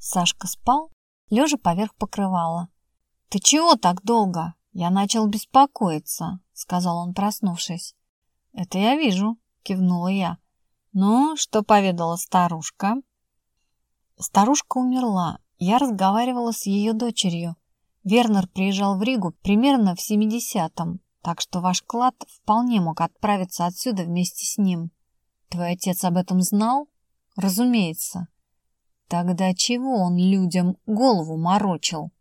Сашка спал, лежа поверх покрывала. «Ты чего так долго? Я начал беспокоиться», — сказал он, проснувшись. «Это я вижу», — кивнула я. «Ну, что поведала старушка?» Старушка умерла. Я разговаривала с ее дочерью. Вернер приезжал в Ригу примерно в 70-м, так что ваш клад вполне мог отправиться отсюда вместе с ним. Твой отец об этом знал? Разумеется. Тогда чего он людям голову морочил?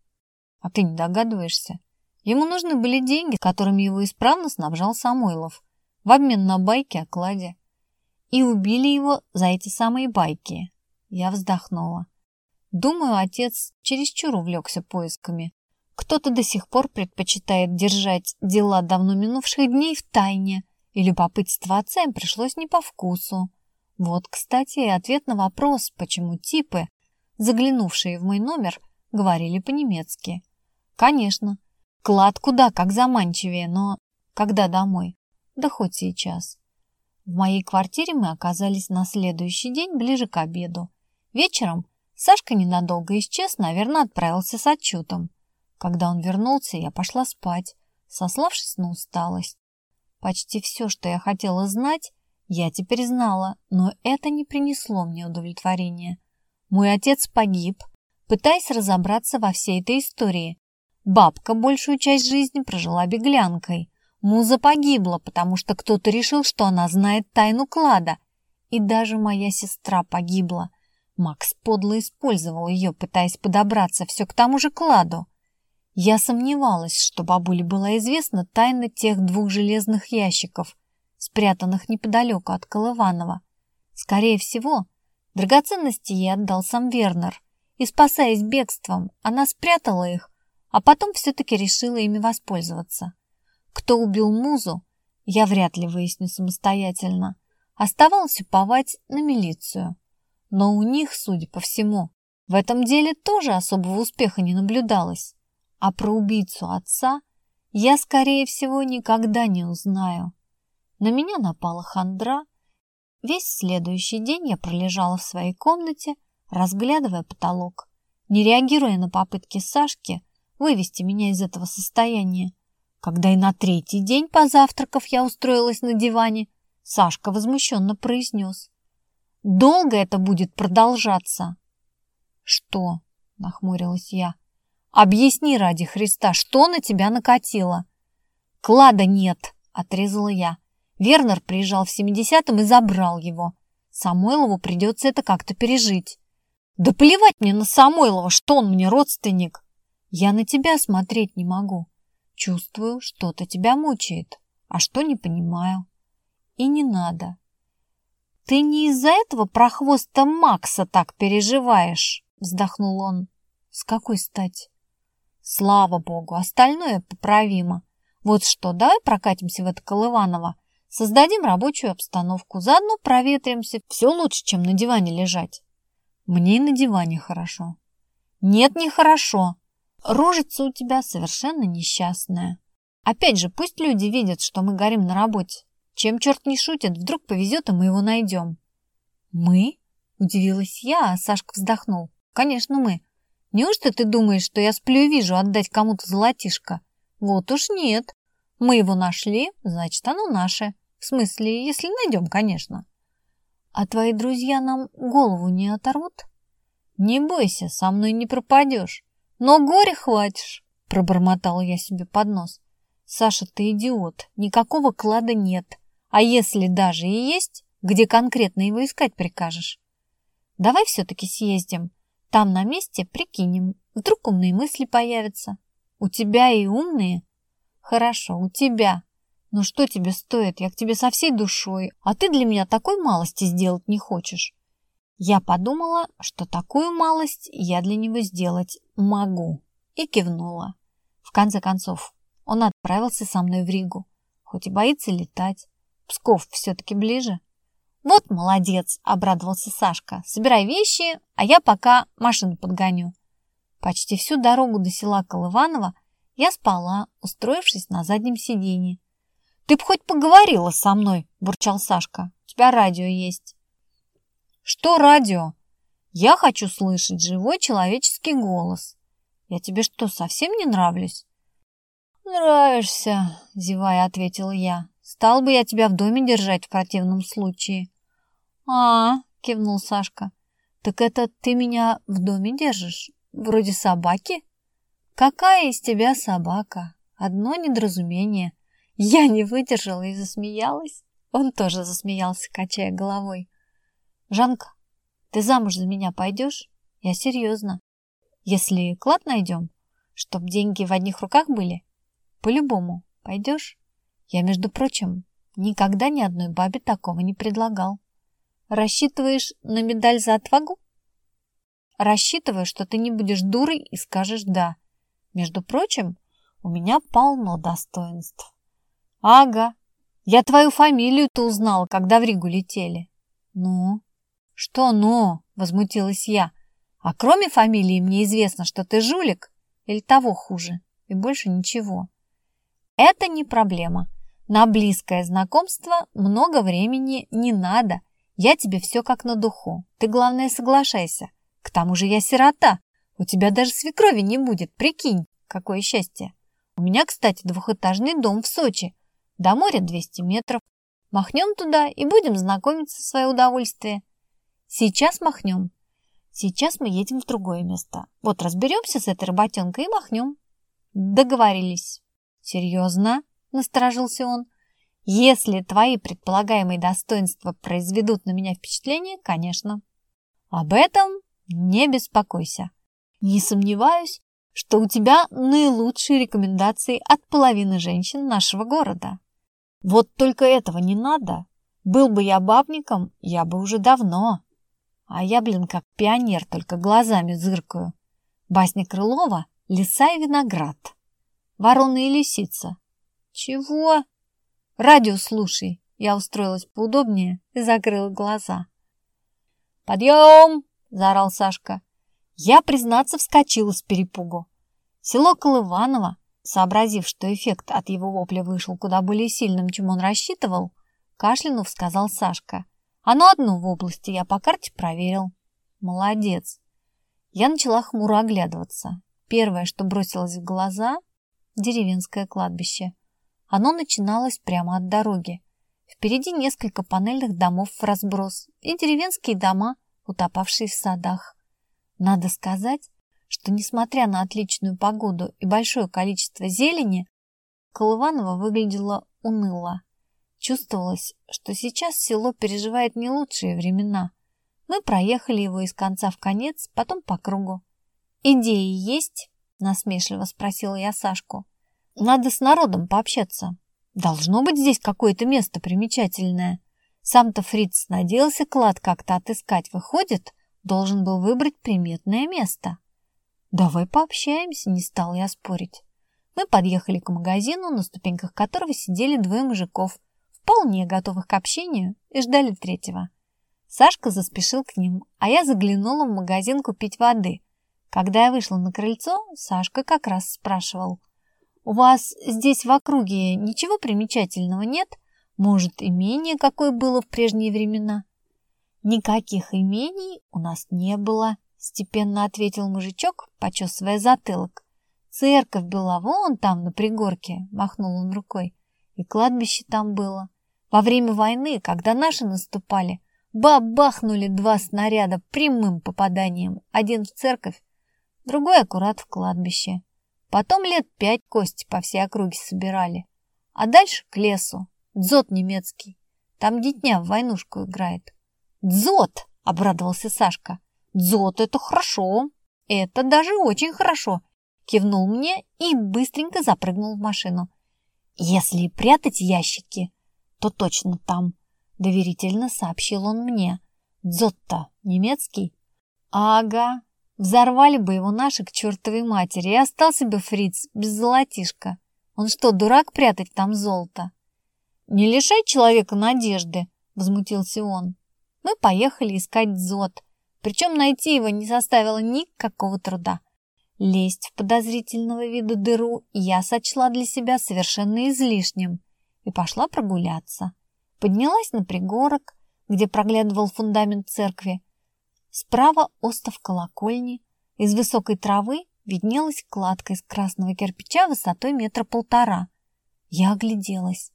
А ты не догадываешься? Ему нужны были деньги, которыми его исправно снабжал Самойлов, в обмен на байки о кладе. И убили его за эти самые байки. Я вздохнула. Думаю, отец чересчур увлекся поисками. Кто-то до сих пор предпочитает держать дела давно минувших дней в тайне, и любопытство отца им пришлось не по вкусу. Вот, кстати, и ответ на вопрос, почему типы, заглянувшие в мой номер, говорили по-немецки. Конечно, клад куда как заманчивее, но когда домой? Да хоть сейчас. В моей квартире мы оказались на следующий день ближе к обеду. Вечером Сашка ненадолго исчез, наверное, отправился с отчетом. Когда он вернулся, я пошла спать, сославшись на усталость. Почти все, что я хотела знать, я теперь знала, но это не принесло мне удовлетворения. Мой отец погиб, пытаясь разобраться во всей этой истории. Бабка большую часть жизни прожила беглянкой. Муза погибла, потому что кто-то решил, что она знает тайну клада. И даже моя сестра погибла. Макс подло использовал ее, пытаясь подобраться все к тому же кладу. Я сомневалась, что бабуле была известна тайна тех двух железных ящиков, спрятанных неподалеку от Колыванова. Скорее всего, драгоценности ей отдал сам Вернер, и, спасаясь бегством, она спрятала их, а потом все-таки решила ими воспользоваться. Кто убил Музу, я вряд ли выясню самостоятельно. Оставалось уповать на милицию. Но у них, судя по всему, в этом деле тоже особого успеха не наблюдалось. А про убийцу отца я, скорее всего, никогда не узнаю. На меня напала хандра. Весь следующий день я пролежала в своей комнате, разглядывая потолок, не реагируя на попытки Сашки вывести меня из этого состояния. Когда и на третий день, позавтракав, я устроилась на диване, Сашка возмущенно произнес. «Долго это будет продолжаться?» «Что?» — нахмурилась я. Объясни ради Христа, что на тебя накатило?» «Клада нет», — отрезала я. Вернер приезжал в 70-м и забрал его. Самойлову придется это как-то пережить. «Да плевать мне на Самойлова, что он мне родственник!» «Я на тебя смотреть не могу. Чувствую, что-то тебя мучает, а что не понимаю. И не надо». «Ты не из-за этого прохвоста Макса так переживаешь?» — вздохнул он. «С какой стати?» Слава богу, остальное поправимо. Вот что, давай прокатимся в это Колываново, создадим рабочую обстановку, заодно проветримся. Все лучше, чем на диване лежать. Мне и на диване хорошо. Нет, не хорошо. Рожица у тебя совершенно несчастная. Опять же, пусть люди видят, что мы горим на работе. Чем черт не шутит, вдруг повезет, и мы его найдем. Мы? Удивилась я, а Сашка вздохнул. Конечно, мы. Неужто ты думаешь, что я сплю и вижу отдать кому-то золотишко? Вот уж нет. Мы его нашли, значит, оно наше. В смысле, если найдем, конечно. А твои друзья нам голову не оторвут? Не бойся, со мной не пропадешь. Но горе хватишь, пробормотал я себе под нос. Саша, ты идиот, никакого клада нет. А если даже и есть, где конкретно его искать прикажешь? Давай все-таки съездим. Там на месте прикинем, вдруг умные мысли появятся. У тебя и умные? Хорошо, у тебя. Но что тебе стоит? Я к тебе со всей душой, а ты для меня такой малости сделать не хочешь. Я подумала, что такую малость я для него сделать могу, и кивнула. В конце концов, он отправился со мной в Ригу, хоть и боится летать. Псков все-таки ближе. «Вот молодец!» – обрадовался Сашка. «Собирай вещи, а я пока машину подгоню». Почти всю дорогу до села Колываново я спала, устроившись на заднем сиденье. «Ты б хоть поговорила со мной!» – бурчал Сашка. «У тебя радио есть». «Что радио?» Я хочу слышать живой человеческий голос. Я тебе что, совсем не нравлюсь? Нравишься, зевая, ответила я. Стал бы я тебя в доме держать в противном случае. А, кивнул Сашка. Так это ты меня в доме держишь? Вроде собаки? Какая из тебя собака? Одно недоразумение. Я не выдержала и засмеялась. Он тоже засмеялся, качая головой. «Жанка, ты замуж за меня пойдешь? Я серьезно. Если клад найдем, чтоб деньги в одних руках были, по-любому пойдешь? Я, между прочим, никогда ни одной бабе такого не предлагал. Рассчитываешь на медаль за отвагу? Рассчитываю, что ты не будешь дурой и скажешь «да». Между прочим, у меня полно достоинств. Ага, я твою фамилию-то узнала, когда в Ригу летели. Ну? Что «ну»? Возмутилась я. А кроме фамилии мне известно, что ты жулик или того хуже. И больше ничего. Это не проблема. На близкое знакомство много времени не надо. Я тебе все как на духу. Ты, главное, соглашайся. К тому же я сирота. У тебя даже свекрови не будет, прикинь, какое счастье. У меня, кстати, двухэтажный дом в Сочи. До моря 200 метров. Махнем туда и будем знакомиться в свое удовольствие. Сейчас махнем. Сейчас мы едем в другое место. Вот разберемся с этой работенкой и махнем. Договорились. Серьезно? Насторожился он. Если твои предполагаемые достоинства произведут на меня впечатление, конечно. Об этом не беспокойся. Не сомневаюсь, что у тебя наилучшие рекомендации от половины женщин нашего города. Вот только этого не надо. Был бы я бабником, я бы уже давно. А я, блин, как пионер, только глазами зыркаю. Басня Крылова «Лиса и виноград». Ворона и лисица. Чего? Радио слушай. Я устроилась поудобнее и закрыла глаза. «Подъем!» – заорал Сашка. Я, признаться, вскочила с перепугу. Село Колываново, сообразив, что эффект от его вопля вышел куда более сильным, чем он рассчитывал, кашлянув, сказал Сашка. Оно одно в области, я по карте проверил. Молодец. Я начала хмуро оглядываться. Первое, что бросилось в глаза – деревенское кладбище. Оно начиналось прямо от дороги. Впереди несколько панельных домов в разброс и деревенские дома, утопавшие в садах. Надо сказать, что, несмотря на отличную погоду и большое количество зелени, Колываново выглядело уныло. Чувствовалось, что сейчас село переживает не лучшие времена. Мы проехали его из конца в конец, потом по кругу. «Идеи есть?» – насмешливо спросила я Сашку. «Надо с народом пообщаться. Должно быть здесь какое-то место примечательное. Сам-то Фриц надеялся клад как-то отыскать. Выходит, должен был выбрать приметное место». «Давай пообщаемся», – не стал я спорить. Мы подъехали к магазину, на ступеньках которого сидели двое мужиков – вполне готовых к общению, и ждали третьего. Сашка заспешил к ним, а я заглянула в магазин купить воды. Когда я вышла на крыльцо, Сашка как раз спрашивал. «У вас здесь в округе ничего примечательного нет? Может, имение какое было в прежние времена?» «Никаких имений у нас не было», — степенно ответил мужичок, почесывая затылок. «Церковь была вон там, на пригорке», — махнул он рукой. «И кладбище там было. Во время войны, когда наши наступали, бабахнули два снаряда прямым попаданием. Один в церковь, другой аккурат в кладбище. Потом лет пять кости по всей округе собирали. А дальше к лесу. Дзот немецкий. Там детня в войнушку играет. «Дзот!» — обрадовался Сашка. «Дзот — это хорошо. Это даже очень хорошо!» Кивнул мне и быстренько запрыгнул в машину. «Если прятать ящики, то точно там», — доверительно сообщил он мне. «Дзотто немецкий?» «Ага, взорвали бы его наши к чертовой матери, и остался бы фриц без золотишка. Он что, дурак прятать там золото?» «Не лишай человека надежды», — возмутился он. Мы поехали искать дзот, причем найти его не составило никакого труда. Лезть в подозрительного вида дыру я сочла для себя совершенно излишним и пошла прогуляться. Поднялась на пригорок, где проглядывал фундамент церкви. Справа остов колокольни. Из высокой травы виднелась кладка из красного кирпича высотой метра полтора. Я огляделась.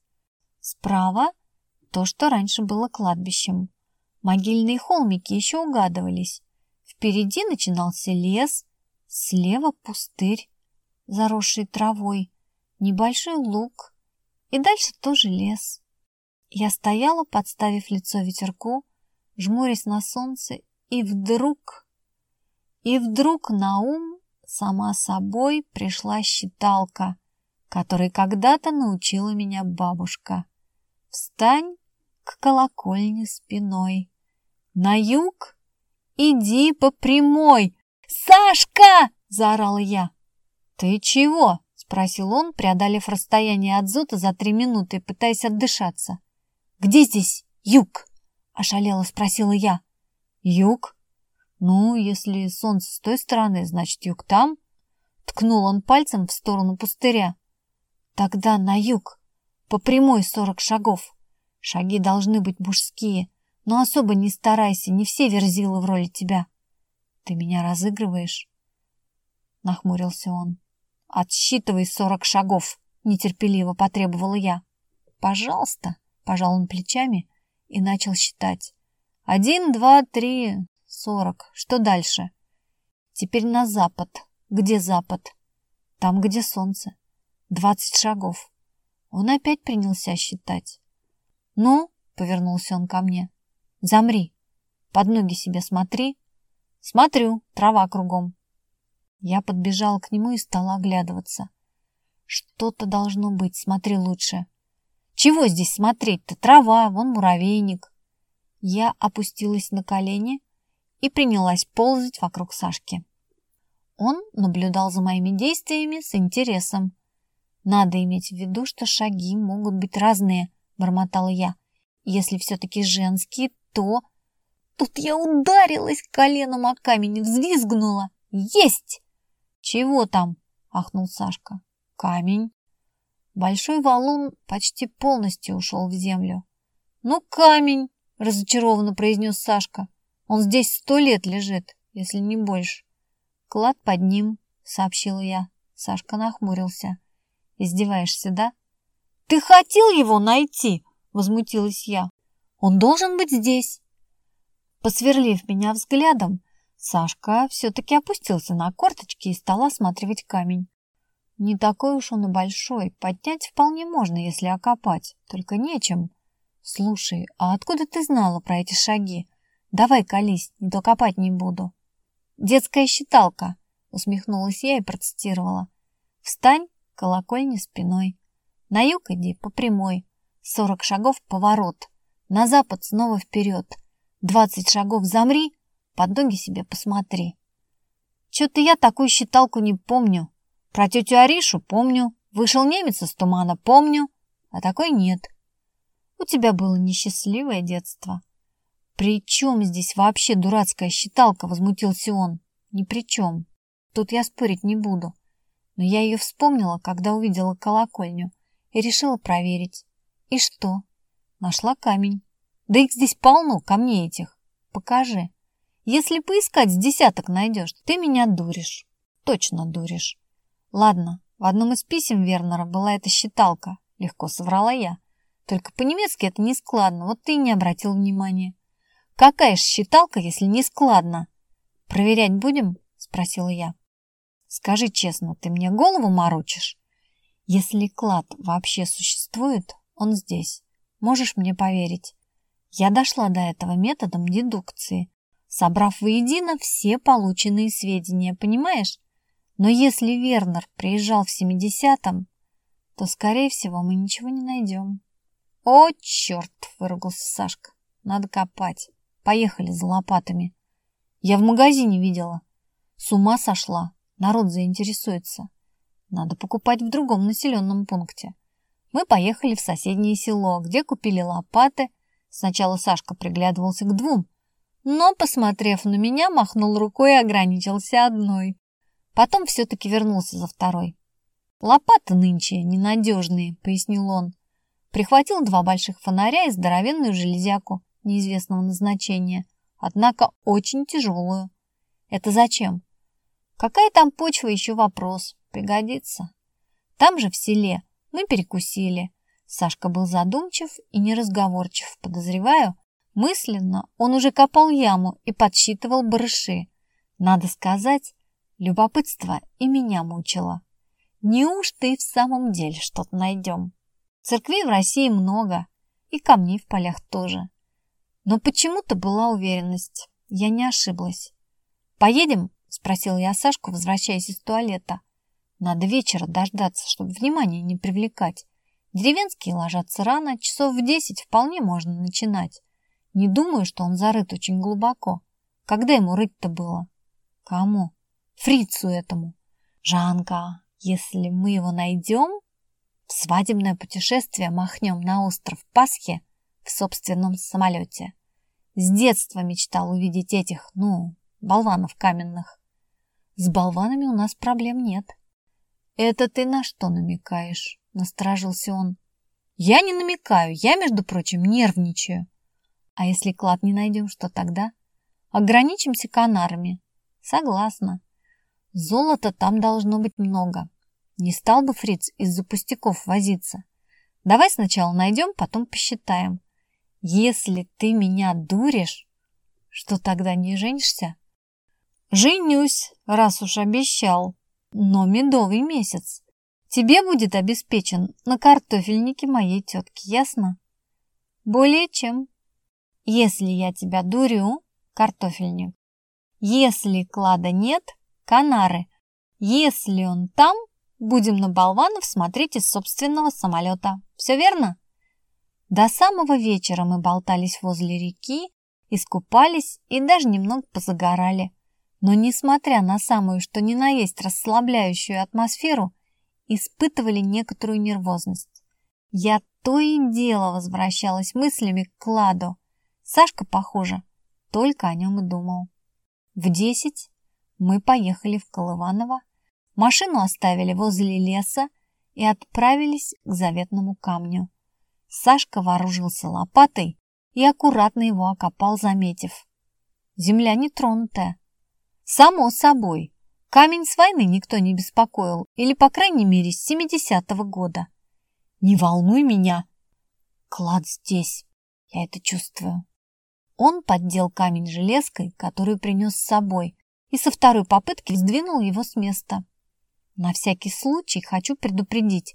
Справа то, что раньше было кладбищем. Могильные холмики еще угадывались. Впереди начинался лес, слева пустырь, заросший травой, небольшой луг, и дальше тоже лес. Я стояла, подставив лицо ветерку, жмурясь на солнце, и вдруг... И вдруг на ум сама собой пришла считалка, которой когда-то научила меня бабушка. Встань к колокольне спиной. На юг иди по прямой. «Сашка!» — заорала я. «Ты чего?» — спросил он, преодолев расстояние от зута за три минуты, пытаясь отдышаться. «Где здесь юг?» — ошалело спросила я. «Юг? Ну, если солнце с той стороны, значит, юг там?» Ткнул он пальцем в сторону пустыря. «Тогда на юг, по прямой сорок шагов. Шаги должны быть мужские, но особо не старайся, не все верзилы в роли тебя». «Ты меня разыгрываешь?» Нахмурился он. «Отсчитывай сорок шагов!» — нетерпеливо потребовала я. «Пожалуйста!» — пожал он плечами и начал считать. «Один, два, три, сорок. Что дальше?» «Теперь на запад. Где запад?» «Там, где солнце. Двадцать шагов». Он опять принялся считать. «Ну?» — повернулся он ко мне. «Замри. Под ноги себе смотри». «Смотрю. Трава кругом». Я подбежала к нему и стала оглядываться. Что-то должно быть, смотри лучше. Чего здесь смотреть-то? Трава, вон муравейник. Я опустилась на колени и принялась ползать вокруг Сашки. Он наблюдал за моими действиями с интересом. «Надо иметь в виду, что шаги могут быть разные», — бормотала я. «Если все-таки женские, то...» Тут я ударилась коленом о камень взвизгнула. «Есть!» «Чего там?» — ахнул Сашка. «Камень». Большой валун почти полностью ушел в землю. «Ну, камень!» — разочарованно произнес Сашка. «Он здесь сто лет лежит, если не больше». «Клад под ним», — сообщила я. Сашка нахмурился. «Издеваешься, да?» «Ты хотел его найти?» — возмутилась я. «Он должен быть здесь». Посверлив меня взглядом, Сашка все-таки опустился на корточки и стал осматривать камень. Не такой уж он и большой, поднять вполне можно, если окопать, только нечем. Слушай, а откуда ты знала про эти шаги? Давай колись, не то копать не буду. Детская считалка, усмехнулась я и процитировала. Встань, колокольня спиной. На юг иди по прямой. Сорок шагов поворот. На запад снова вперед. Двадцать шагов замри, под ноги себе посмотри. Чё-то я такую считалку не помню. Про тетю Аришу помню. Вышел немец из тумана, помню. А такой нет. У тебя было несчастливое детство. При чем здесь вообще дурацкая считалка, возмутился он. Ни при чем. Тут я спорить не буду. Но я ее вспомнила, когда увидела колокольню и решила проверить. И что? Нашла камень. Да их здесь полно, камней этих. Покажи. Если поискать с десяток найдешь, ты меня дуришь. Точно дуришь. Ладно, в одном из писем Вернера была эта считалка. Легко соврала я. Только по-немецки это не складно, вот ты и не обратил внимания. Какая ж считалка, если не складно? Проверять будем? Спросила я. Скажи честно, ты мне голову морочишь? Если клад вообще существует, он здесь. Можешь мне поверить? Я дошла до этого методом дедукции собрав воедино все полученные сведения, понимаешь? Но если Вернер приезжал в 70-м, то, скорее всего, мы ничего не найдем. «О, черт!» — выругался Сашка. «Надо копать. Поехали за лопатами. Я в магазине видела. С ума сошла. Народ заинтересуется. Надо покупать в другом населенном пункте. Мы поехали в соседнее село, где купили лопаты. Сначала Сашка приглядывался к двум, но, посмотрев на меня, махнул рукой и ограничился одной. Потом все-таки вернулся за второй. «Лопаты нынче ненадежные», — пояснил он. Прихватил два больших фонаря и здоровенную железяку неизвестного назначения. однако очень тяжелую. Это зачем? Какая там почва, еще вопрос. Пригодится. Там же, в селе, мы перекусили. Сашка был задумчив и неразговорчив. Подозреваю, мысленно он уже копал яму и подсчитывал барыши. Надо сказать, любопытство и меня мучило. Неужто и в самом деле что-то найдем? Церквей в России много, и камней в полях тоже. Но почему-то была уверенность. Я не ошиблась. «Поедем?» – спросил я Сашку, возвращаясь из туалета. «Надо вечера дождаться, чтобы внимание не привлекать. Деревенские ложатся рано, часов в десять вполне можно начинать. Не думаю, что он зарыт очень глубоко. Когда ему рыть-то было? Кому? Фрицу этому. Жанка, если мы его найдем, в свадебное путешествие махнем на остров Пасхи в собственном самолете. С детства мечтал увидеть этих, ну, болванов каменных. С болванами у нас проблем нет. Это ты на что намекаешь? Насторожился он. Я не намекаю, я, между прочим, нервничаю. А если клад не найдем, что тогда? Ограничимся канарами. Согласна. Золота там должно быть много. Не стал бы Фриц из-за пустяков возиться. Давай сначала найдем, потом посчитаем. Если ты меня дуришь, что тогда не женишься? Женюсь, раз уж обещал, но медовый месяц. Тебе будет обеспечен на картофельнике моей тетки, ясно? Более чем. Если я тебя дурю, картофельник. Если клада нет, канары. Если он там, будем на болванов смотреть из собственного самолета. Все верно? До самого вечера мы болтались возле реки, искупались и даже немного позагорали. Но, несмотря на самую, что ни на есть расслабляющую атмосферу, испытывали некоторую нервозность. Я то и дело возвращалась мыслями к кладу. Сашка, похоже, только о нем и думал. В десять мы поехали в Колываново, машину оставили возле леса и отправились к заветному камню. Сашка вооружился лопатой и аккуратно его окопал, заметив. Земля нетронутая. Само собой, Камень с войны никто не беспокоил, или, по крайней мере, с 70-го года. Не волнуй меня. Клад здесь. Я это чувствую. Он поддел камень железкой, которую принес с собой, и со второй попытки сдвинул его с места. На всякий случай хочу предупредить.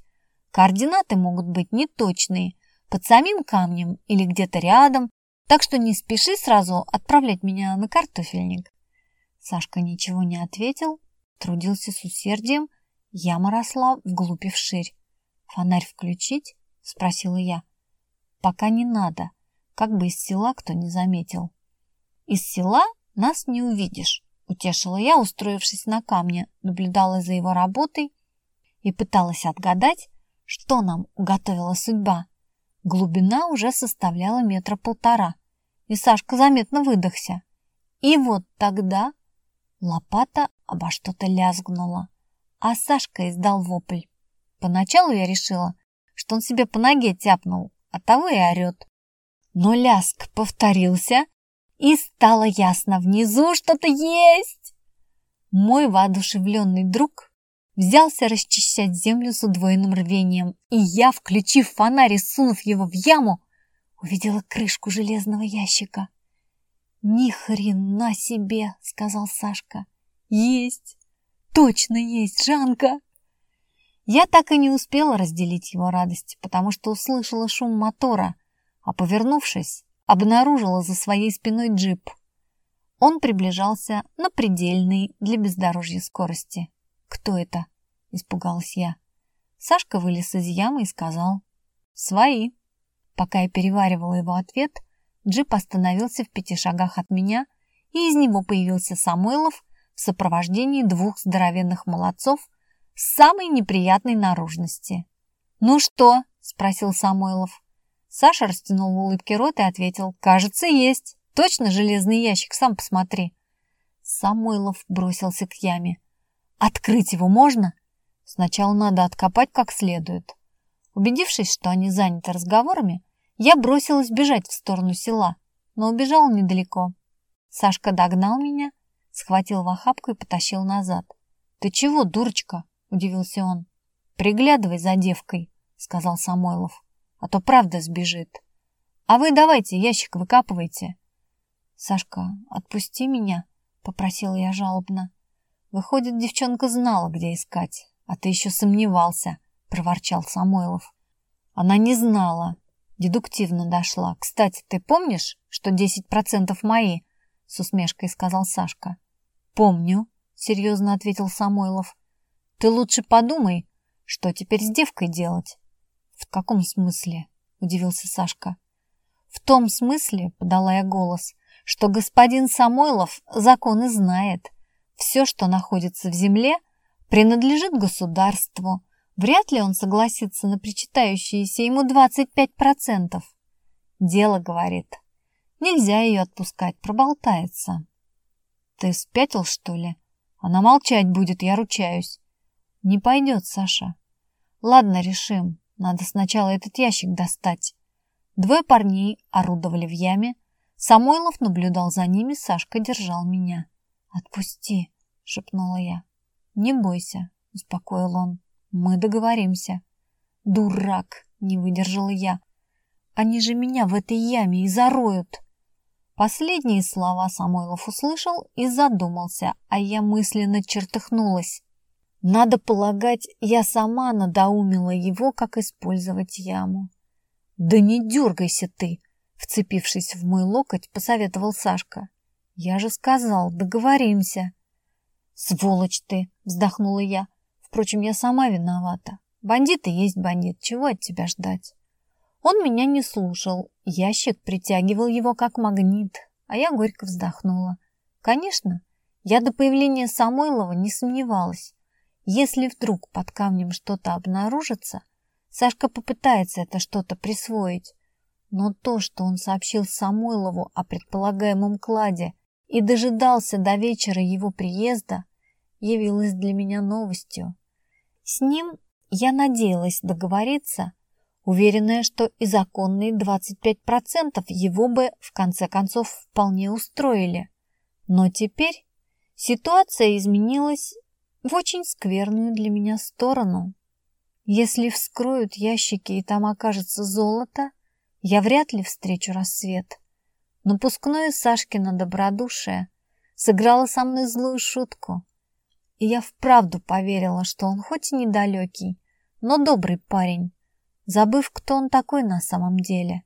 Координаты могут быть неточные, под самим камнем или где-то рядом, так что не спеши сразу отправлять меня на картофельник. Сашка ничего не ответил, Трудился с усердием, яма росла вглубь и вширь. «Фонарь включить?» — спросила я. «Пока не надо, как бы из села кто не заметил». «Из села нас не увидишь», — утешила я, устроившись на камне, наблюдала за его работой и пыталась отгадать, что нам уготовила судьба. Глубина уже составляла метра полтора, и Сашка заметно выдохся. И вот тогда лопата обо что-то лязгнуло, а Сашка издал вопль. Поначалу я решила, что он себе по ноге тяпнул, а того и орет. Но лязг повторился, и стало ясно, внизу что-то есть. Мой воодушевленный друг взялся расчищать землю с удвоенным рвением, и я, включив фонарь и сунув его в яму, увидела крышку железного ящика. «Ни хрена себе!» — сказал Сашка. Есть! Точно есть, Жанка! Я так и не успела разделить его радость, потому что услышала шум мотора, а повернувшись, обнаружила за своей спиной джип. Он приближался на предельной для бездорожья скорости. «Кто это?» – испугалась я. Сашка вылез из ямы и сказал «Свои». Пока я переваривала его ответ, джип остановился в пяти шагах от меня, и из него появился Самойлов в сопровождении двух здоровенных молодцов самой неприятной наружности. «Ну что?» – спросил Самойлов. Саша растянул в улыбке рот и ответил. «Кажется, есть. Точно железный ящик, сам посмотри». Самойлов бросился к яме. «Открыть его можно?» «Сначала надо откопать как следует». Убедившись, что они заняты разговорами, я бросилась бежать в сторону села, но убежала недалеко. Сашка догнал меня, схватил в охапку и потащил назад. «Ты чего, дурочка?» – удивился он. «Приглядывай за девкой», – сказал Самойлов, – «а то правда сбежит. А вы давайте ящик выкапывайте». «Сашка, отпусти меня», – попросила я жалобно. Выходит, девчонка знала, где искать, а ты еще сомневался, – проворчал Самойлов. Она не знала, дедуктивно дошла. Кстати, ты помнишь, что 10% мои? С усмешкой сказал Сашка. Помню, серьезно ответил Самойлов. Ты лучше подумай, что теперь с девкой делать. В каком смысле? Удивился Сашка. В том смысле, подала я голос, что господин Самойлов законы знает. Все, что находится в земле, принадлежит государству, Вряд ли он согласится на причитающиеся ему 25%. Дело, говорит. Нельзя ее отпускать, проболтается. Ты спятил, что ли? Она молчать будет, я ручаюсь. Не пойдет, Саша. Ладно, решим. Надо сначала этот ящик достать. Двое парней орудовали в яме. Самойлов наблюдал за ними, Сашка держал меня. «Отпусти», — шепнула я. «Не бойся», — успокоил он. Мы договоримся. Дурак, не выдержала я. Они же меня в этой яме и зароют. Последние слова Самойлов услышал и задумался, а я мысленно чертыхнулась. Надо полагать, я сама надоумила его, как использовать яму. «Да не дергайся ты!» Вцепившись в мой локоть, посоветовал Сашка. «Я же сказал, договоримся!» «Сволочь ты!» — вздохнула я. Впрочем, я сама виновата. Бандит и есть бандит, чего от тебя ждать? Он меня не слушал, ящик притягивал его как магнит, а я горько вздохнула. Конечно, я до появления Самойлова не сомневалась. Если вдруг под камнем что-то обнаружится, Сашка попытается это что-то присвоить. Но то, что он сообщил Самойлову о предполагаемом кладе и дожидался до вечера его приезда, явилось для меня новостью. С ним я надеялась договориться, уверенная, что и законные 25% его бы в конце концов вполне устроили. Но теперь ситуация изменилась в очень скверную для меня сторону. Если вскроют ящики и там окажется золото, я вряд ли встречу рассвет. Напускное Сашкино добродушие сыграло со мной злую шутку. И я вправду поверила, что он хоть и недалекий, но добрый парень, забыв, кто он такой на самом деле.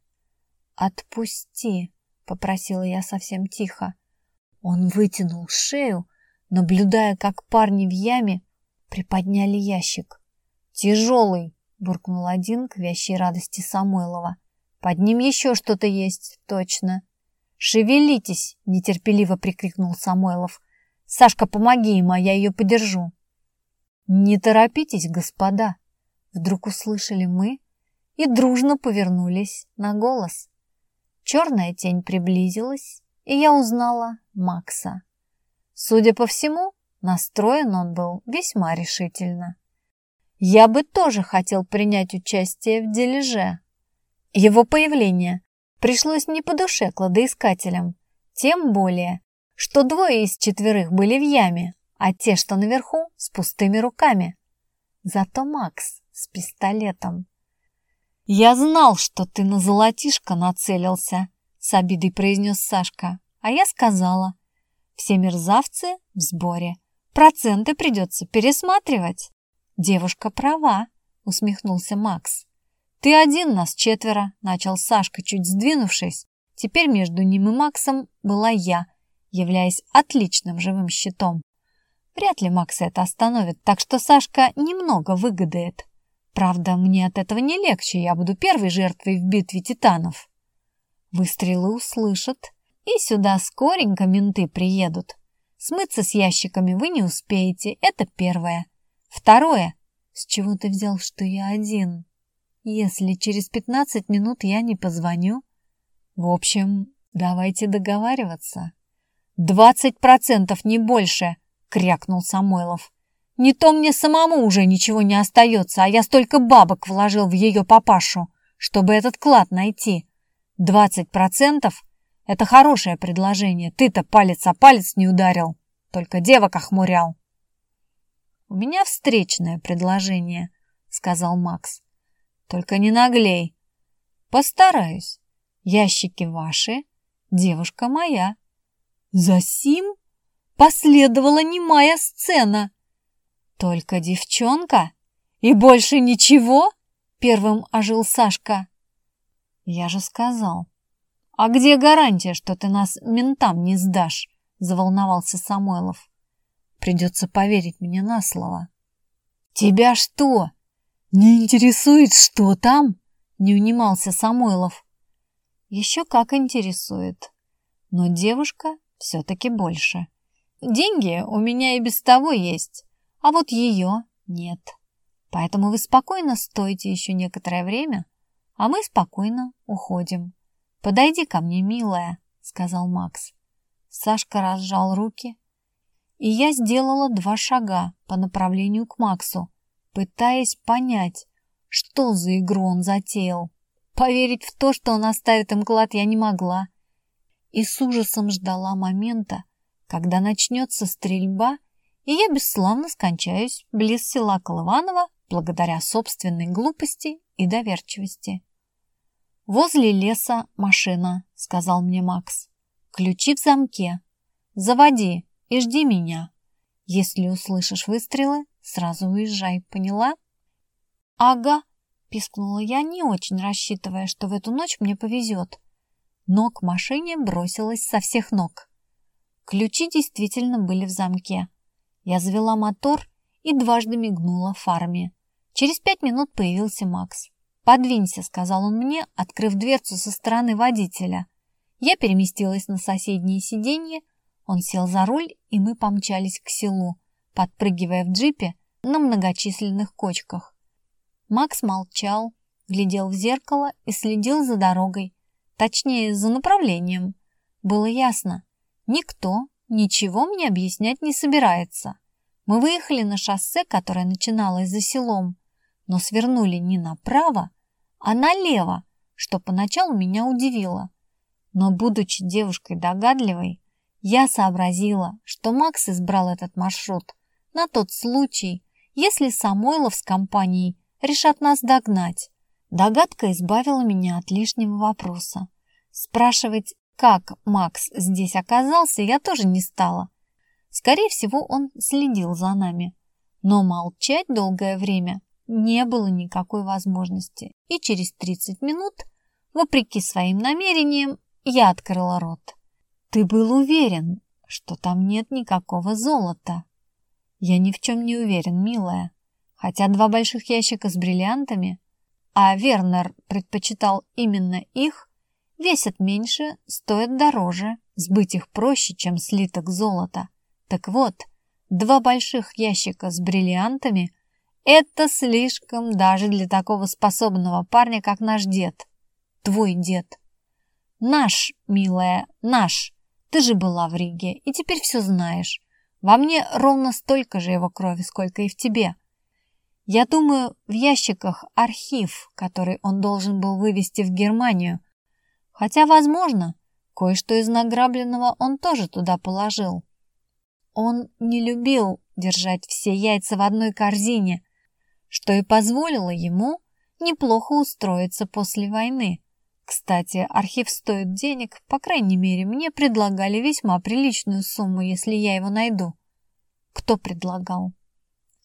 «Отпусти», — попросила я совсем тихо. Он вытянул шею, наблюдая, как парни в яме приподняли ящик. «Тяжелый», — буркнул один к вящей радости Самойлова. «Под ним еще что-то есть, точно». «Шевелитесь!» — нетерпеливо прикрикнул Самойлов. Сашка, помоги ему, а я ее подержу. Не торопитесь, господа, вдруг услышали мы и дружно повернулись на голос. Черная тень приблизилась, и я узнала Макса. Судя по всему, настроен он был весьма решительно. Я бы тоже хотел принять участие в дележе. Его появление пришлось не по душе кладоискателям, тем более, что двое из четверых были в яме, а те, что наверху, с пустыми руками. Зато Макс с пистолетом. «Я знал, что ты на золотишко нацелился», — с обидой произнес Сашка. А я сказала, «Все мерзавцы в сборе. Проценты придется пересматривать». «Девушка права», — усмехнулся Макс. «Ты один, нас четверо», — начал Сашка, чуть сдвинувшись. Теперь между ним и Максом была я, являясь отличным живым щитом. Вряд ли Макс это остановит, так что Сашка немного выгодает. Правда, мне от этого не легче, я буду первой жертвой в битве титанов. Выстрелы услышат, и сюда скоренько менты приедут. Смыться с ящиками вы не успеете, это первое. Второе, с чего ты взял, что я один? Если через пятнадцать минут я не позвоню... В общем, давайте договариваться. «Двадцать процентов, не больше!» — крякнул Самойлов. «Не то мне самому уже ничего не остается, а я столько бабок вложил в ее папашу, чтобы этот клад найти. Двадцать процентов Это хорошее предложение. Ты-то палец о палец не ударил, только девок охмурял. У меня встречное предложение, сказал Макс. Только не наглей. Постараюсь. Ящики ваши, девушка моя. За сим последовала немая сцена. Только девчонка и больше ничего? Первым ожил Сашка. Я же сказал. А где гарантия, что ты нас ментам не сдашь? Заволновался Самойлов. Придется поверить мне на слово. Тебя что? Не интересует, что там? Не унимался Самойлов. Еще как интересует. Но девушка все-таки больше. Деньги у меня и без того есть, а вот ее нет. Поэтому вы спокойно стойте еще некоторое время, а мы спокойно уходим. Подойди ко мне, милая, сказал Макс. Сашка разжал руки, и я сделала два шага по направлению к Максу, пытаясь понять, что за игру он затеял. Поверить в то, что он оставит им клад, я не могла. И с ужасом ждала момента, когда начнется стрельба, и я бесславно скончаюсь близ села Колываново благодаря собственной глупости и доверчивости. «Возле леса машина», — сказал мне Макс. «Ключи в замке. Заводи и жди меня. Если услышишь выстрелы, сразу уезжай, поняла?» «Ага», — пискнула я, не очень рассчитывая, что в эту ночь мне повезет. Но к машине бросилась со всех ног. Ключи действительно были в замке. Я завела мотор и дважды мигнула фарами. Через пять минут появился Макс. «Подвинься», — сказал он мне, открыв дверцу со стороны водителя. Я переместилась на соседнее сиденье, он сел за руль, и мы помчались к селу, подпрыгивая в джипе на многочисленных кочках. Макс молчал, глядел в зеркало и следил за дорогой, точнее, за направлением. Было ясно, никто ничего мне объяснять не собирается. Мы выехали на шоссе, которое начиналось за селом, но свернули не направо, а налево, что поначалу меня удивило. Но, будучи девушкой догадливой, я сообразила, что Макс избрал этот маршрут на тот случай, если Самойлов с компанией решат нас догнать. Догадка избавила меня от лишнего вопроса. Спрашивать, как Макс здесь оказался, я тоже не стала. Скорее всего, он следил за нами. Но молчать долгое время не было никакой возможности, и через 30 минут, вопреки своим намерениям, я открыла рот. «Ты был уверен, что там нет никакого золота?» «Я ни в чем не уверен, милая. Хотя два больших ящика с бриллиантами, а Вернер предпочитал именно их, весят меньше, стоят дороже, сбыть их проще, чем слиток золота. Так вот, два больших ящика с бриллиантами – это слишком даже для такого способного парня, как наш дед. Твой дед. Наш, милая, наш. Ты же была в Риге, и теперь все знаешь. Во мне ровно столько же его крови, сколько и в тебе. Я думаю, в ящиках архив, который он должен был вывести в Германию. Хотя, возможно, кое-что из награбленного он тоже туда положил. Он не любил держать все яйца в одной корзине, что и позволило ему неплохо устроиться после войны. Кстати, архив стоит денег, по крайней мере, мне предлагали весьма приличную сумму, если я его найду. Кто предлагал?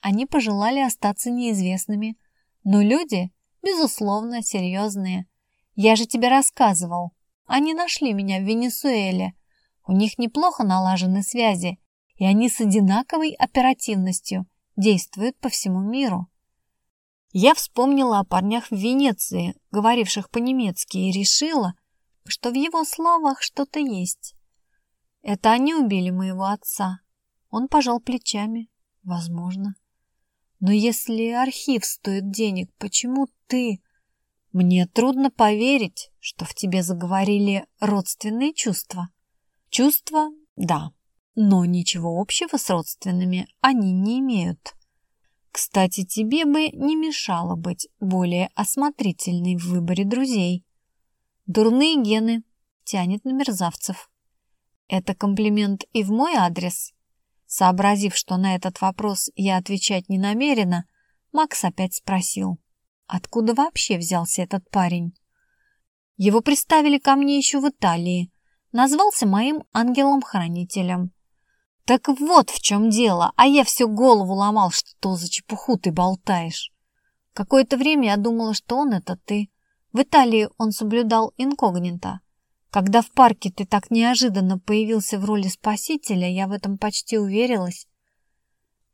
Они пожелали остаться неизвестными, но люди, безусловно, серьезные. Я же тебе рассказывал. Они нашли меня в Венесуэле. У них неплохо налажены связи, и они с одинаковой оперативностью действуют по всему миру. Я вспомнила о парнях в Венеции, говоривших по-немецки, и решила, что в его словах что-то есть. Это они убили моего отца. Он пожал плечами. Возможно. Но если архив стоит денег, почему ты... Мне трудно поверить, что в тебе заговорили родственные чувства. Чувства – да, но ничего общего с родственными они не имеют. Кстати, тебе бы не мешало быть более осмотрительной в выборе друзей. Дурные гены тянет на мерзавцев. Это комплимент и в мой адрес? Сообразив, что на этот вопрос я отвечать не намерена, Макс опять спросил, откуда вообще взялся этот парень? Его приставили ко мне еще в Италии, назвался моим ангелом-хранителем. Так вот в чем дело, а я всю голову ломал, что за чепуху ты болтаешь. Какое-то время я думала, что он это ты. В Италии он соблюдал инкогнито. Когда в парке ты так неожиданно появился в роли спасителя, я в этом почти уверилась.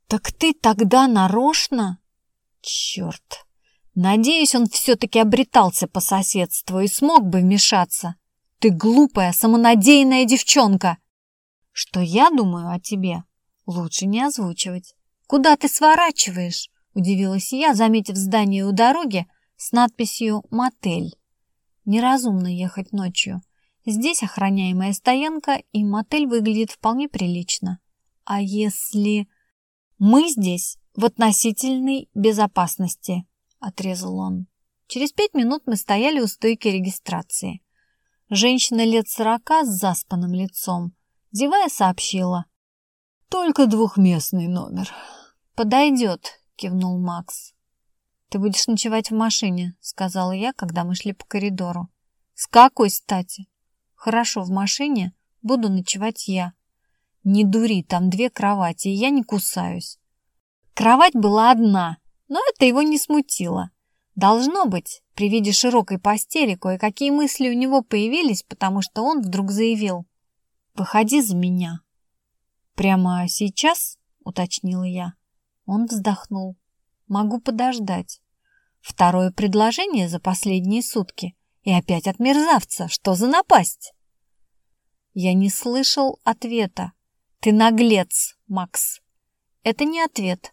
Так ты тогда нарочно? Черт! Надеюсь, он все-таки обретался по соседству и смог бы вмешаться. Ты глупая, самонадеянная девчонка. Что я думаю о тебе, лучше не озвучивать. Куда ты сворачиваешь? Удивилась я, заметив здание у дороги с надписью «Мотель». Неразумно ехать ночью. Здесь охраняемая стоянка, и мотель выглядит вполне прилично. А если... Мы здесь в относительной безопасности, отрезал он. Через пять минут мы стояли у стойки регистрации. Женщина лет сорока с заспанным лицом, зевая, сообщила. «Только двухместный номер». «Подойдет», — кивнул Макс. «Ты будешь ночевать в машине», — сказала я, когда мы шли по коридору. «С какой стати?» «Хорошо, в машине буду ночевать я». «Не дури, там две кровати, и я не кусаюсь». Кровать была одна, но это его не смутило. Должно быть, при виде широкой постели кое-какие мысли у него появились, потому что он вдруг заявил. «Выходи за меня». «Прямо сейчас?» — уточнила я. Он вздохнул. «Могу подождать». Второе предложение за последние сутки. И опять от мерзавца. Что за напасть? Я не слышал ответа. Ты наглец, Макс. Это не ответ.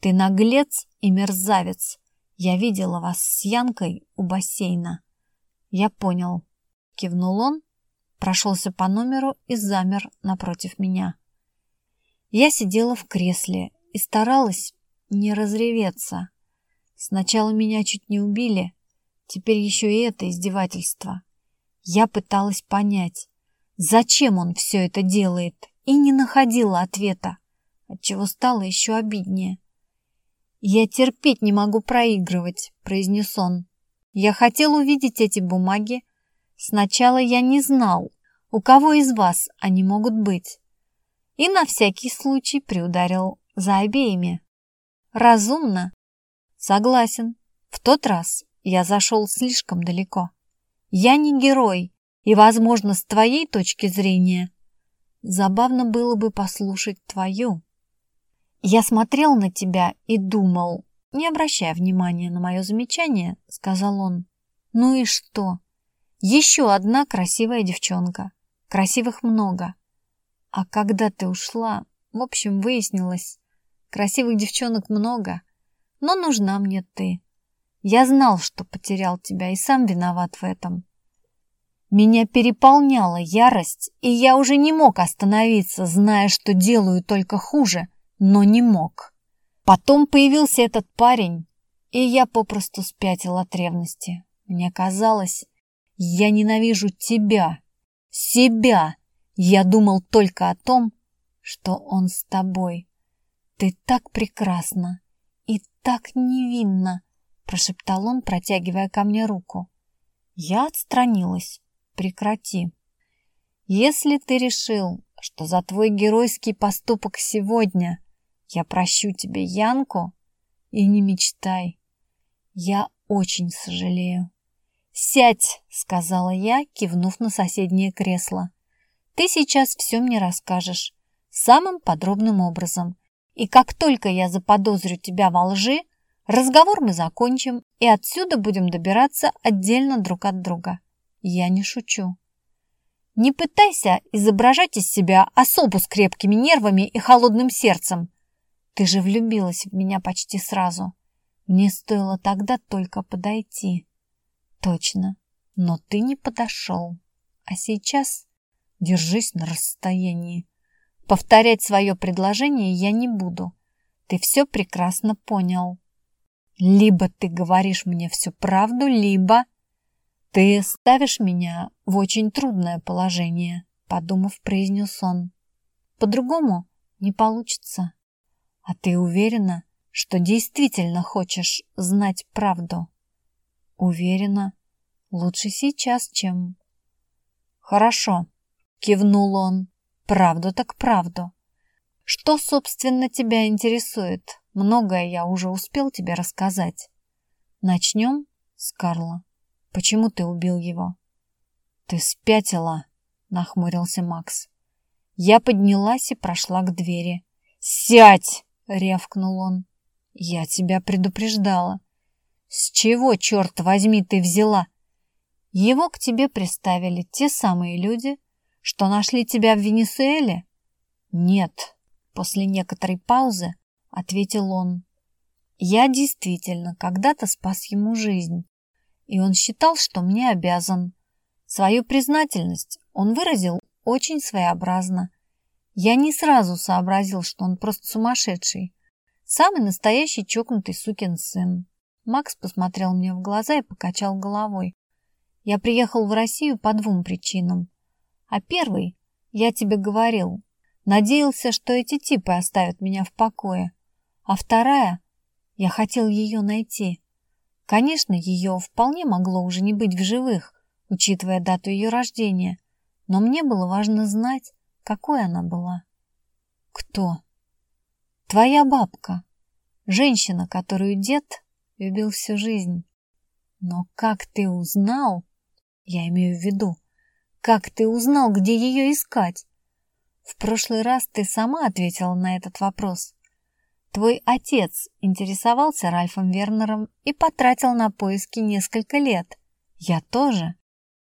Ты наглец и мерзавец. Я видела вас с Янкой у бассейна. Я понял. Кивнул он, прошелся по номеру и замер напротив меня. Я сидела в кресле и старалась не разреветься. Сначала меня чуть не убили, теперь еще и это издевательство. Я пыталась понять, зачем он все это делает, и не находила ответа, отчего стало еще обиднее. «Я терпеть не могу проигрывать», — произнес он. «Я хотел увидеть эти бумаги. Сначала я не знал, у кого из вас они могут быть. И на всякий случай приударил за обеими. Разумно. Согласен. В тот раз я зашел слишком далеко. Я не герой, и, возможно, с твоей точки зрения, забавно было бы послушать твою. Я смотрел на тебя и думал, не обращая внимания на мое замечание, сказал он. Ну и что? Еще одна красивая девчонка. Красивых много. А когда ты ушла, в общем, выяснилось, Красивых девчонок много, но нужна мне ты. Я знал, что потерял тебя и сам виноват в этом. Меня переполняла ярость, и я уже не мог остановиться, зная, что делаю только хуже, но не мог. Потом появился этот парень, и я попросту спятил от ревности. Мне казалось, я ненавижу тебя, себя. Я думал только о том, что он с тобой. «Ты так прекрасна и так невинна!» — прошептал он, протягивая ко мне руку. Я отстранилась. «Прекрати. Если ты решил, что за твой геройский поступок сегодня я прощу тебе Янку, и не мечтай. Я очень сожалею». «Сядь!» — сказала я, кивнув на соседнее кресло. «Ты сейчас все мне расскажешь. Самым подробным образом. И как только я заподозрю тебя во лжи, разговор мы закончим и отсюда будем добираться отдельно друг от друга. Я не шучу. Не пытайся изображать из себя особу с крепкими нервами и холодным сердцем. Ты же влюбилась в меня почти сразу. Мне стоило тогда только подойти. Точно, но ты не подошел. А сейчас держись на расстоянии. Повторять свое предложение я не буду. Ты все прекрасно понял. Либо ты говоришь мне всю правду, либо... «Ты ставишь меня в очень трудное положение», — подумав, произнес он. «По-другому не получится. А ты уверена, что действительно хочешь знать правду?» «Уверена. Лучше сейчас, чем...» «Хорошо», — кивнул он. «Правду так правду. Что, собственно, тебя интересует? Многое я уже успел тебе рассказать. Начнем с Карла. Почему ты убил его?» «Ты спятила», — нахмурился Макс. Я поднялась и прошла к двери. «Сядь!» — рявкнул он. «Я тебя предупреждала». «С чего, черт возьми, ты взяла?» «Его к тебе приставили те самые люди, что нашли тебя в Венесуэле?» «Нет», — после некоторой паузы ответил он. «Я действительно когда-то спас ему жизнь, и он считал, что мне обязан. Свою признательность он выразил очень своеобразно. Я не сразу сообразил, что он просто сумасшедший. Самый настоящий чокнутый сукин сын. Макс посмотрел мне в глаза и покачал головой. Я приехал в Россию по двум причинам. А первый, я тебе говорил, надеялся, что эти типы оставят меня в покое. А вторая, я хотел ее найти. Конечно, ее вполне могло уже не быть в живых, учитывая дату ее рождения, но мне было важно знать, какой она была. Кто? Твоя бабка, женщина, которую дед любил всю жизнь. Но как ты узнал, я имею в виду, как ты узнал, где ее искать? В прошлый раз ты сама ответила на этот вопрос. Твой отец интересовался Ральфом Вернером и потратил на поиски несколько лет. Я тоже.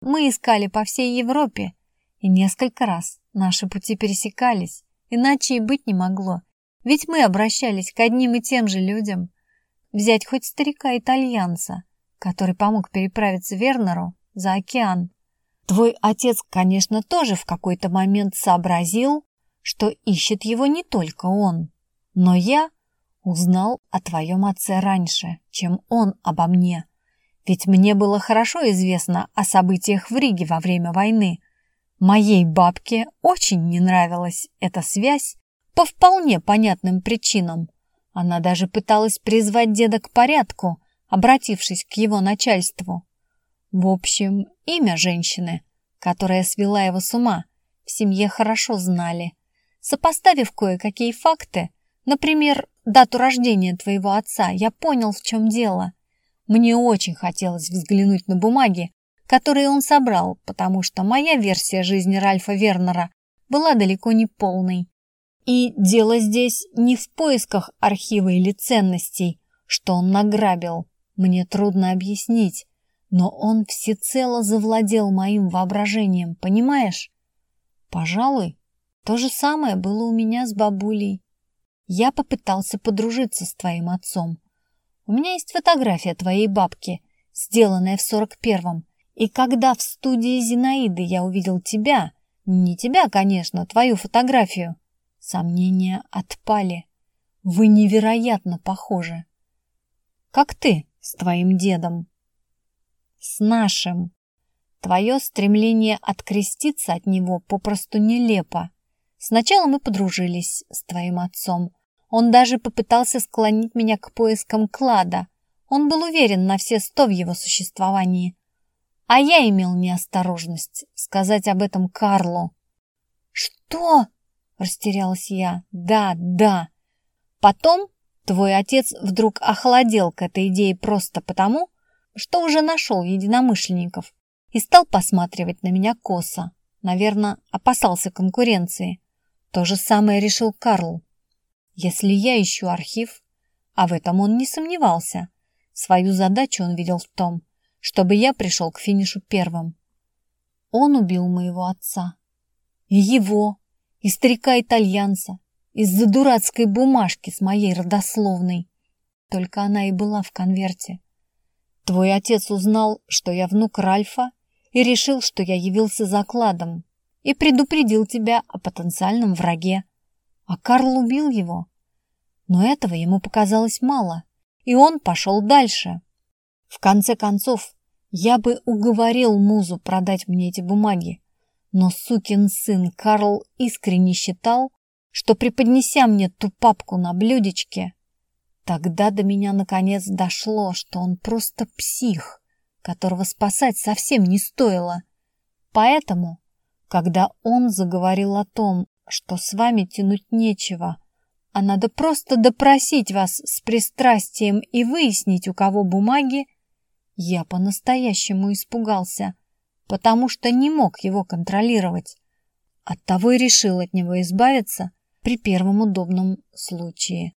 Мы искали по всей Европе, и несколько раз наши пути пересекались, иначе и быть не могло, ведь мы обращались к одним и тем же людям. Взять хоть старика-итальянца, который помог переправиться Вернеру за океан. Твой отец, конечно, тоже в какой-то момент сообразил, что ищет его не только он, но я узнал о твоем отце раньше, чем он обо мне. Ведь мне было хорошо известно о событиях в Риге во время войны. Моей бабке очень не нравилась эта связь по вполне понятным причинам. Она даже пыталась призвать деда к порядку, обратившись к его начальству. В общем, имя женщины, которая свела его с ума, в семье хорошо знали. Сопоставив кое-какие факты, например, дату рождения твоего отца, я понял, в чем дело – мне очень хотелось взглянуть на бумаги, которые он собрал, потому что моя версия жизни Ральфа Вернера была далеко не полной. И дело здесь не в поисках архива или ценностей, что он награбил. Мне трудно объяснить, но он всецело завладел моим воображением, понимаешь? Пожалуй, то же самое было у меня с бабулей. Я попытался подружиться с твоим отцом, у меня есть фотография твоей бабки, сделанная в сорок первом. И когда в студии Зинаиды я увидел тебя, не тебя, конечно, твою фотографию, сомнения отпали. Вы невероятно похожи. Как ты с твоим дедом? С нашим. Твое стремление откреститься от него попросту нелепо. Сначала мы подружились с твоим отцом, он даже попытался склонить меня к поискам клада. Он был уверен на все сто в его существовании. А я имел неосторожность сказать об этом Карлу. «Что?» — растерялась я. «Да, да». Потом твой отец вдруг охладел к этой идее просто потому, что уже нашел единомышленников и стал посматривать на меня косо. Наверное, опасался конкуренции. То же самое решил Карл. Если я ищу архив, а в этом он не сомневался, свою задачу он видел в том, чтобы я пришел к финишу первым. Он убил моего отца. И его, и старика-итальянца, из-за дурацкой бумажки с моей родословной. Только она и была в конверте. Твой отец узнал, что я внук Ральфа, и решил, что я явился закладом, и предупредил тебя о потенциальном враге. А Карл убил его. Но этого ему показалось мало, и он пошел дальше. В конце концов, Я бы уговорил Музу продать мне эти бумаги, но сукин сын Карл искренне считал, что преподнеся мне ту папку на блюдечке, тогда до меня наконец дошло, что он просто псих, которого спасать совсем не стоило. Поэтому, когда он заговорил о том, что с вами тянуть нечего, а надо просто допросить вас с пристрастием и выяснить, у кого бумаги, я по-настоящему испугался, потому что не мог его контролировать. Оттого и решил от него избавиться при первом удобном случае.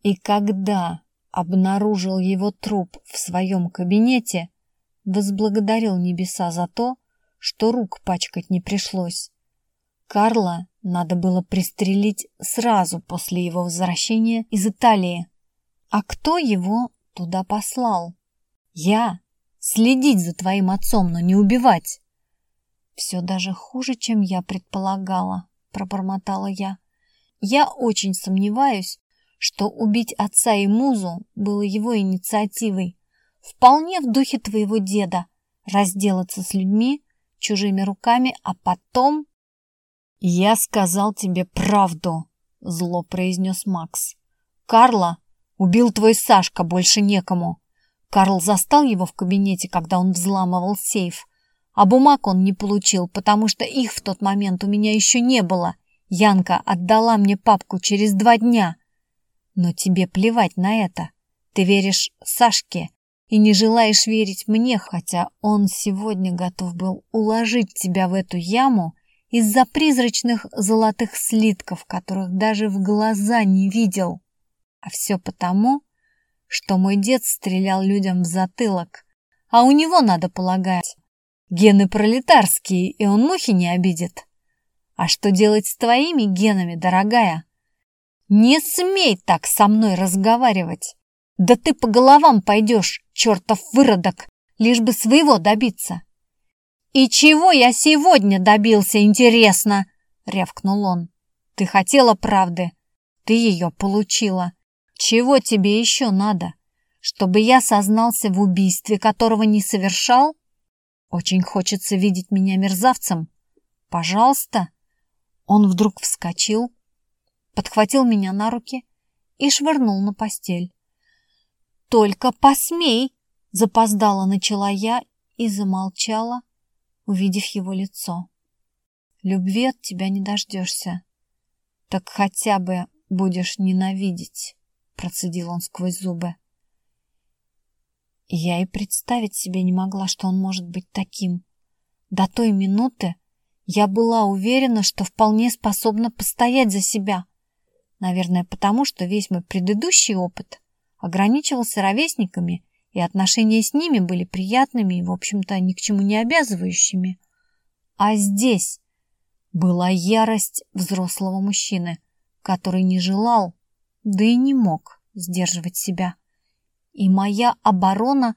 И когда обнаружил его труп в своем кабинете, возблагодарил небеса за то, что рук пачкать не пришлось. Карла надо было пристрелить сразу после его возвращения из Италии. А кто его туда послал? Я. Следить за твоим отцом, но не убивать. Все даже хуже, чем я предполагала, пробормотала я. Я очень сомневаюсь, что убить отца и музу было его инициативой. Вполне в духе твоего деда разделаться с людьми чужими руками, а потом «Я сказал тебе правду», — зло произнес Макс. «Карла убил твой Сашка, больше некому. Карл застал его в кабинете, когда он взламывал сейф, а бумаг он не получил, потому что их в тот момент у меня еще не было. Янка отдала мне папку через два дня. Но тебе плевать на это. Ты веришь Сашке и не желаешь верить мне, хотя он сегодня готов был уложить тебя в эту яму из-за призрачных золотых слитков, которых даже в глаза не видел. А все потому, что мой дед стрелял людям в затылок, а у него, надо полагать, гены пролетарские, и он мухи не обидит. А что делать с твоими генами, дорогая? Не смей так со мной разговаривать. Да ты по головам пойдешь, чертов выродок, лишь бы своего добиться. «И чего я сегодня добился, интересно?» — рявкнул он. «Ты хотела правды. Ты ее получила. Чего тебе еще надо? Чтобы я сознался в убийстве, которого не совершал? Очень хочется видеть меня мерзавцем. Пожалуйста». Он вдруг вскочил, подхватил меня на руки и швырнул на постель. «Только посмей!» — запоздала начала я и замолчала, увидев его лицо. Любви от тебя не дождешься. Так хотя бы будешь ненавидеть, процедил он сквозь зубы. Я и представить себе не могла, что он может быть таким. До той минуты я была уверена, что вполне способна постоять за себя. Наверное, потому что весь мой предыдущий опыт ограничивался ровесниками и отношения с ними были приятными и, в общем-то, ни к чему не обязывающими. А здесь была ярость взрослого мужчины, который не желал, да и не мог сдерживать себя. И моя оборона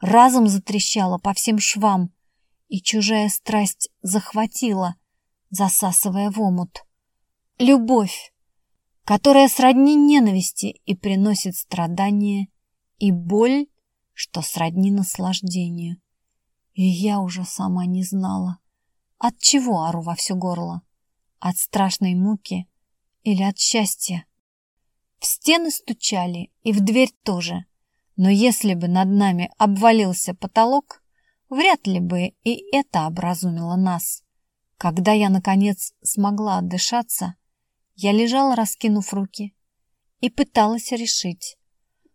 разом затрещала по всем швам, и чужая страсть захватила, засасывая в омут. Любовь, которая сродни ненависти и приносит страдания и боль что сродни наслаждению. И я уже сама не знала, от чего ору во все горло, от страшной муки или от счастья. В стены стучали и в дверь тоже, но если бы над нами обвалился потолок, вряд ли бы и это образумило нас. Когда я, наконец, смогла отдышаться, я лежала, раскинув руки, и пыталась решить,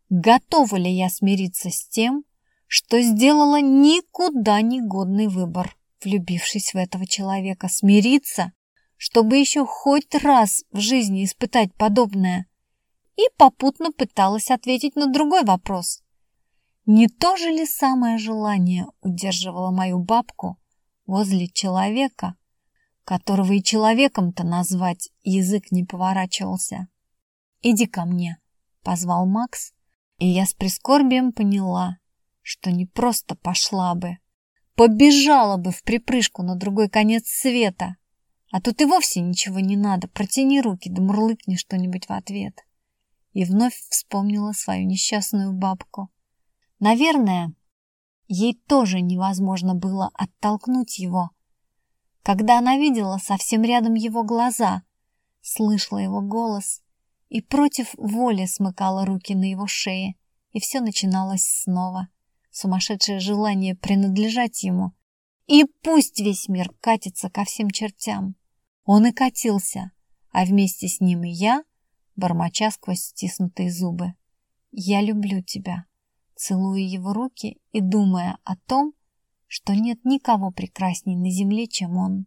готова ли я смириться с тем, что сделала никуда не годный выбор, влюбившись в этого человека. Смириться, чтобы еще хоть раз в жизни испытать подобное. И попутно пыталась ответить на другой вопрос. Не то же ли самое желание удерживало мою бабку возле человека, которого и человеком-то назвать язык не поворачивался? «Иди ко мне», — позвал Макс, и я с прискорбием поняла, что не просто пошла бы, побежала бы в припрыжку на другой конец света. А тут и вовсе ничего не надо, протяни руки да мурлыкни что-нибудь в ответ. И вновь вспомнила свою несчастную бабку. Наверное, Ей тоже невозможно было оттолкнуть его. Когда она видела совсем рядом его глаза, слышала его голос и против воли смыкала руки на его шее, и все начиналось снова. Сумасшедшее желание принадлежать ему. И пусть весь мир катится ко всем чертям. Он и катился, а вместе с ним и я, бормоча сквозь стиснутые зубы. «Я люблю тебя», целуя его руки и думая о том, что нет никого прекрасней на земле, чем он.